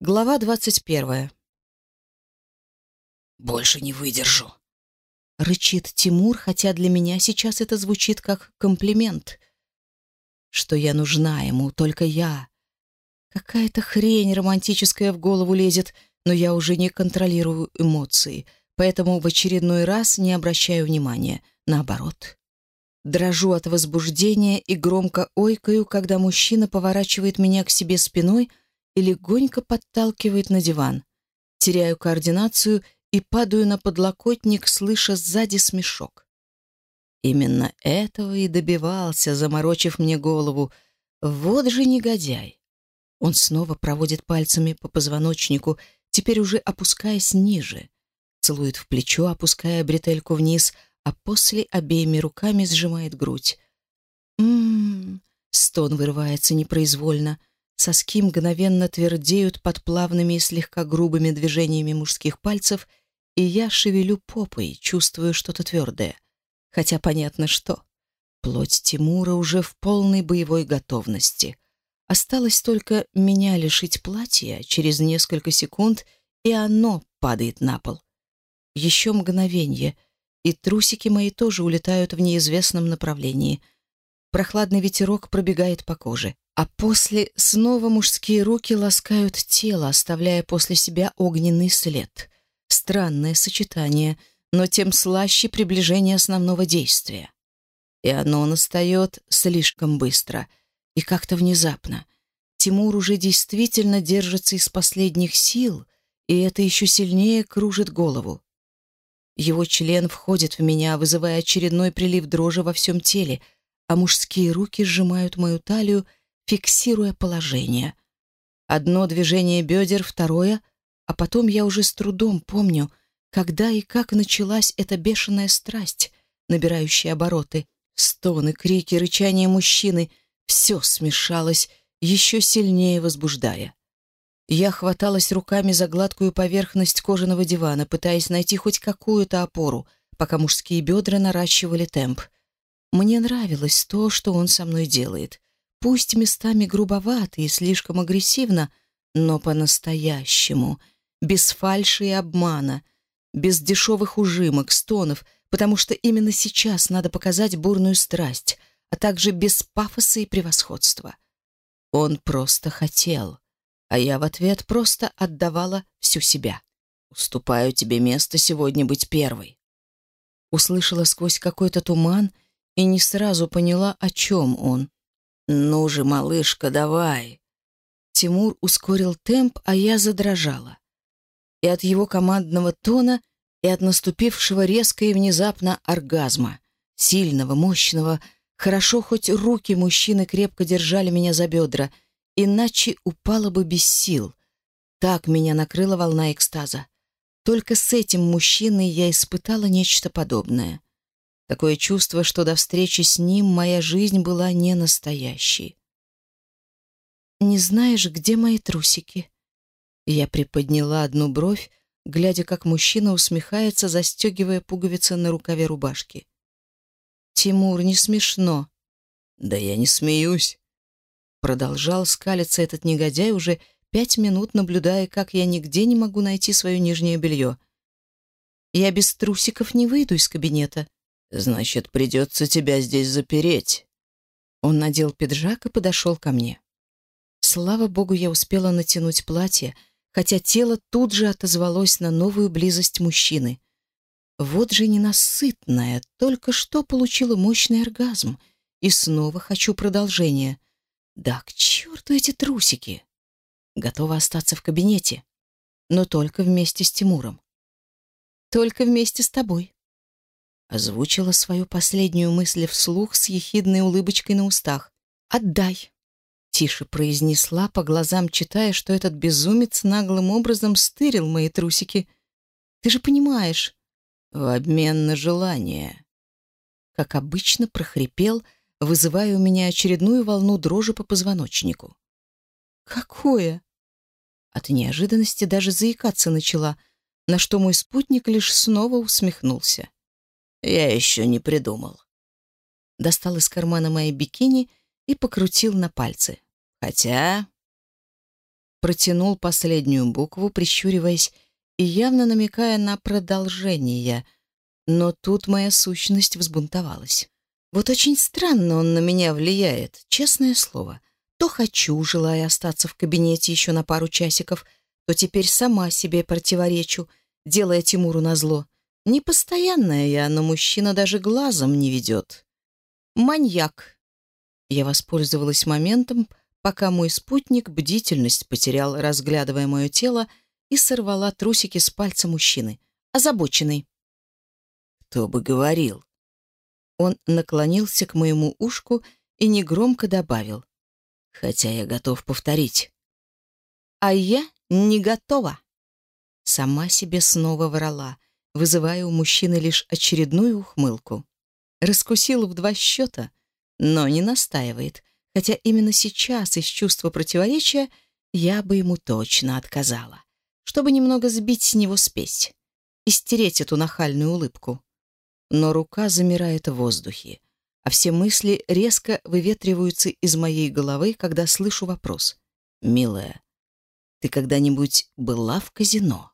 Глава двадцать первая. «Больше не выдержу», — рычит Тимур, хотя для меня сейчас это звучит как комплимент. Что я нужна ему, только я. Какая-то хрень романтическая в голову лезет, но я уже не контролирую эмоции, поэтому в очередной раз не обращаю внимания. Наоборот. Дрожу от возбуждения и громко ойкаю, когда мужчина поворачивает меня к себе спиной — и легонько подталкивает на диван. Теряю координацию и падаю на подлокотник, слыша сзади смешок. Именно этого и добивался, заморочив мне голову. Вот же негодяй. Он снова проводит пальцами по позвоночнику, теперь уже опускаясь ниже. Целует в плечо, опуская бретельку вниз, а после обеими руками сжимает грудь. «М-м-м!» Стон вырывается непроизвольно. Соски мгновенно твердеют под плавными и слегка грубыми движениями мужских пальцев, и я шевелю попой, чувствую что-то твердое. Хотя понятно что. Плоть Тимура уже в полной боевой готовности. Осталось только меня лишить платья, через несколько секунд, и оно падает на пол. Еще мгновенье, и трусики мои тоже улетают в неизвестном направлении. Прохладный ветерок пробегает по коже а после снова мужские руки ласкают тело, оставляя после себя огненный след. Странное сочетание, но тем слаще приближение основного действия. И оно настает слишком быстро и как-то внезапно. Тимур уже действительно держится из последних сил, и это еще сильнее кружит голову. Его член входит в меня, вызывая очередной прилив дрожи во всем теле, а мужские руки сжимают мою талию, фиксируя положение. Одно движение бедер, второе, а потом я уже с трудом помню, когда и как началась эта бешеная страсть, набирающая обороты. Стоны, крики, рычание мужчины — все смешалось, еще сильнее возбуждая. Я хваталась руками за гладкую поверхность кожаного дивана, пытаясь найти хоть какую-то опору, пока мужские бедра наращивали темп. Мне нравилось то, что он со мной делает. Пусть местами грубовато и слишком агрессивно, но по-настоящему, без фальши и обмана, без дешевых ужимок, стонов, потому что именно сейчас надо показать бурную страсть, а также без пафоса и превосходства. Он просто хотел, а я в ответ просто отдавала всю себя. «Уступаю тебе место сегодня быть первой». Услышала сквозь какой-то туман и не сразу поняла, о чем он. «Ну же, малышка, давай!» Тимур ускорил темп, а я задрожала. И от его командного тона, и от наступившего резко и внезапно оргазма, сильного, мощного, хорошо хоть руки мужчины крепко держали меня за бедра, иначе упала бы без сил. Так меня накрыла волна экстаза. Только с этим мужчиной я испытала нечто подобное. Такое чувство, что до встречи с ним моя жизнь была не настоящей. «Не знаешь, где мои трусики?» Я приподняла одну бровь, глядя, как мужчина усмехается, застегивая пуговицы на рукаве рубашки. «Тимур, не смешно». «Да я не смеюсь». Продолжал скалиться этот негодяй, уже пять минут наблюдая, как я нигде не могу найти свое нижнее белье. «Я без трусиков не выйду из кабинета», значит, придется тебя здесь запереть». Он надел пиджак и подошел ко мне. Слава богу, я успела натянуть платье, хотя тело тут же отозвалось на новую близость мужчины. Вот же ненасытная, только что получила мощный оргазм, и снова хочу продолжения. Да к черту эти трусики! Готова остаться в кабинете, но только вместе с Тимуром. Только вместе с тобой озвучила свою последнюю мысль вслух с ехидной улыбочкой на устах. «Отдай!» Тише произнесла, по глазам читая, что этот безумец наглым образом стырил мои трусики. «Ты же понимаешь!» «В обмен на желание!» Как обычно, прохрипел, вызывая у меня очередную волну дрожи по позвоночнику. «Какое?» От неожиданности даже заикаться начала, на что мой спутник лишь снова усмехнулся. Я еще не придумал. Достал из кармана моей бикини и покрутил на пальцы. Хотя... протянул последнюю букву, прищуриваясь и явно намекая на продолжение, но тут моя сущность взбунтовалась. Вот очень странно он на меня влияет, честное слово. То хочу, желая остаться в кабинете еще на пару часиков, то теперь сама себе противоречу, делая Тимуру назло. Непостоянная я, но мужчина даже глазом не ведет. Маньяк. Я воспользовалась моментом, пока мой спутник бдительность потерял, разглядывая мое тело, и сорвала трусики с пальца мужчины, озабоченный. «Кто бы говорил?» Он наклонился к моему ушку и негромко добавил. «Хотя я готов повторить». «А я не готова». Сама себе снова врала — вызывая мужчины лишь очередную ухмылку. Раскусил в два счета, но не настаивает, хотя именно сейчас из чувства противоречия я бы ему точно отказала, чтобы немного сбить с него спесь и стереть эту нахальную улыбку. Но рука замирает в воздухе, а все мысли резко выветриваются из моей головы, когда слышу вопрос. «Милая, ты когда-нибудь была в казино?»